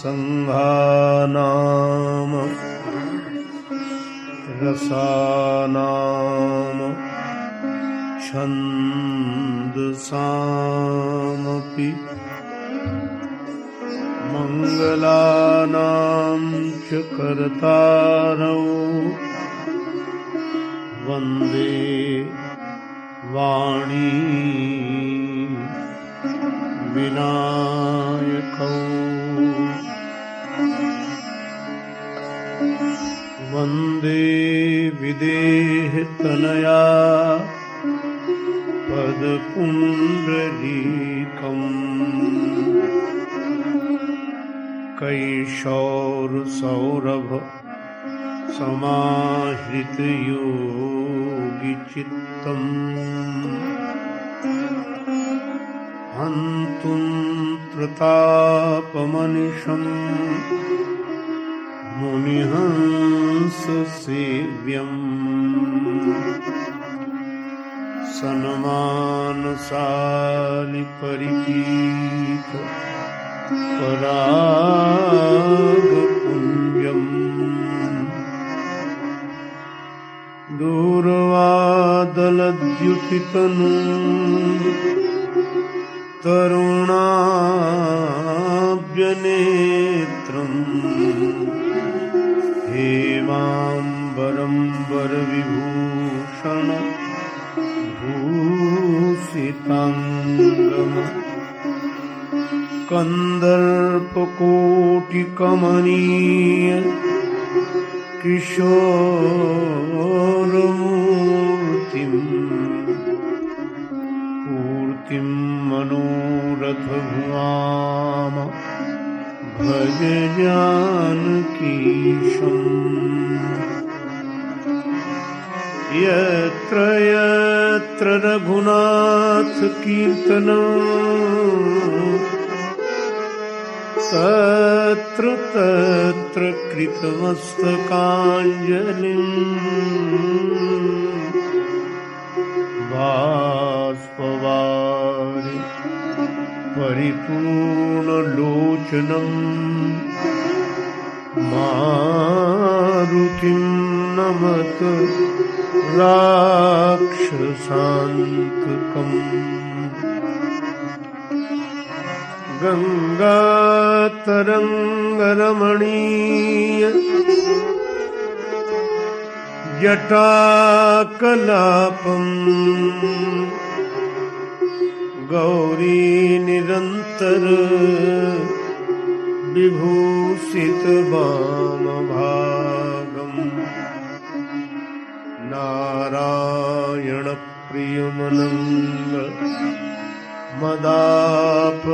सङ्घानाम रसानाम छन्दसामपि मङ्गलानां च कर्तारौ वंदे वाणी विनायकौ। वन्दे विदेहतनया पदपुण्डरीकम् कैशोरसौरभ समाहृतयोगिचित्तम् हन्तुं प्रतापमनिशम् मुनिहंससेव्यम् सन्मानसालिपरिपीत परागपुञ्जम् दूर्वादलद्युतितनु तरुणाभ्यनेत्रम् देवाम्बरं वरविभूषण म्बरम्बरविभूषण भूषितङ्गमकन्दर्पकोटिकमनीय किशोरमूर्तिम् पूर्तिं मनोरथभुवा भज जानकीशम् यत्र यत्र रघुनाथकीर्तनम् तत्र तत्र कृतमस्तकाञ्जलिम्। बाष्पवारि परिपूर्णलोचनम् मारुतिं नमत राक्षसान्तकम्। गङ्गातरङ्गरमणीय जटाकलापम् गौरी निरन्तर विभूषित वामभागम् नारायणप्रियमनङ्ग मदाप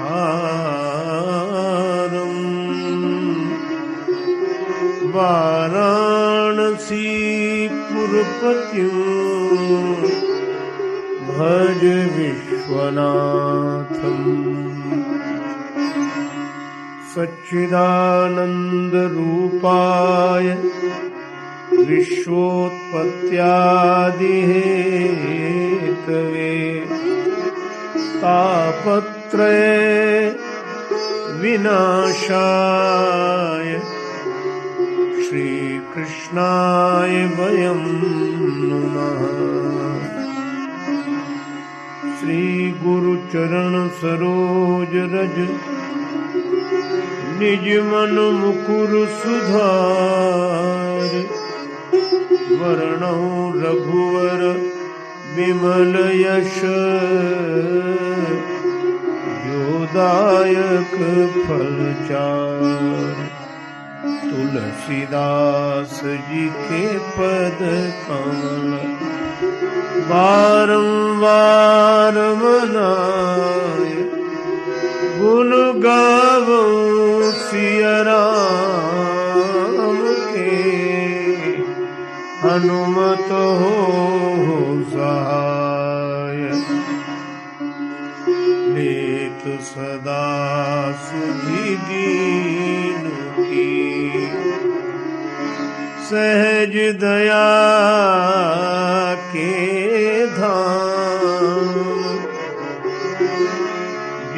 हारम्। वाराणसीपुरपतिम् भज विश्वनाथम्। सच्चिदानन्दरूपाय विश्वोत्पत्त्यादिहेतवे। तापत्रये विनाशाय श्रीकृष्णाय वयं नमः। श्रीगुरुचरणसरोजरज निजमन मुकुर सुधार। वर्णौ रघुवर विमल यश। योदायक फलचार तुलसीदास जी के पद कमल बारंबार मनाय गुण गावो सियाराम के। हनुमत हो सहाय। लेत सदा सुधि दीन की। सहज दया के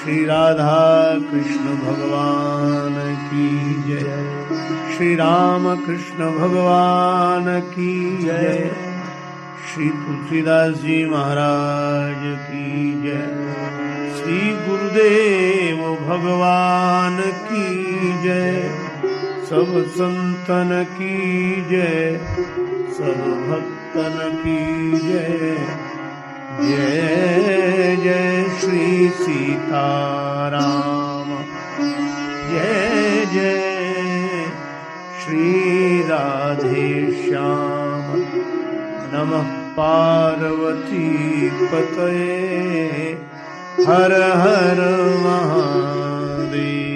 श्री राधा कृष्ण भगवान की जय। श्री राम कृष्ण भगवान की जय। श्री तुलसीदास जी महाराज की जय। श्री गुरुदेव भगवान की जय। सब संतन की जय। सब भक्तन की जय। जय जय श्री सीताराम। जय जय श्री राधे श्याम नमः पार्वती पतये। हर हर महादेव